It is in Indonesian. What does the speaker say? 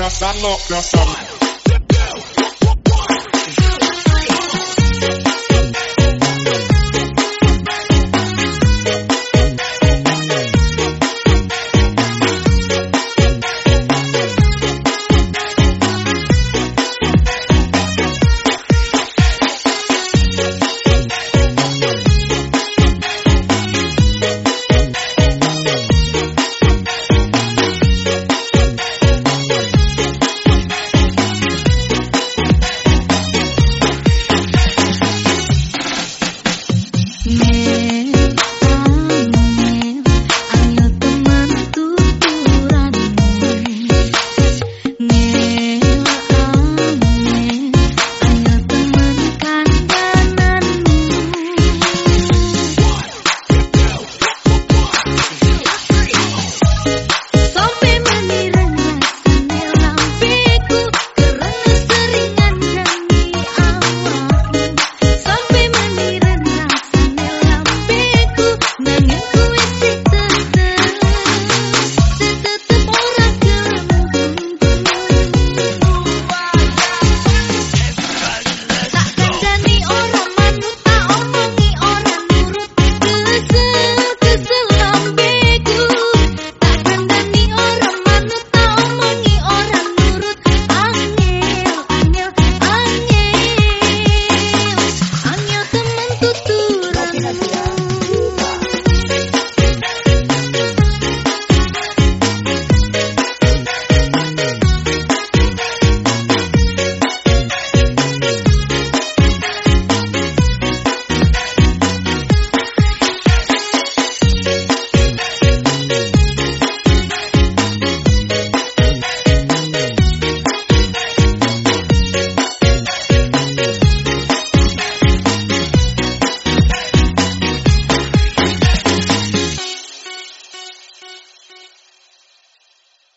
That's I'm not, that's I'm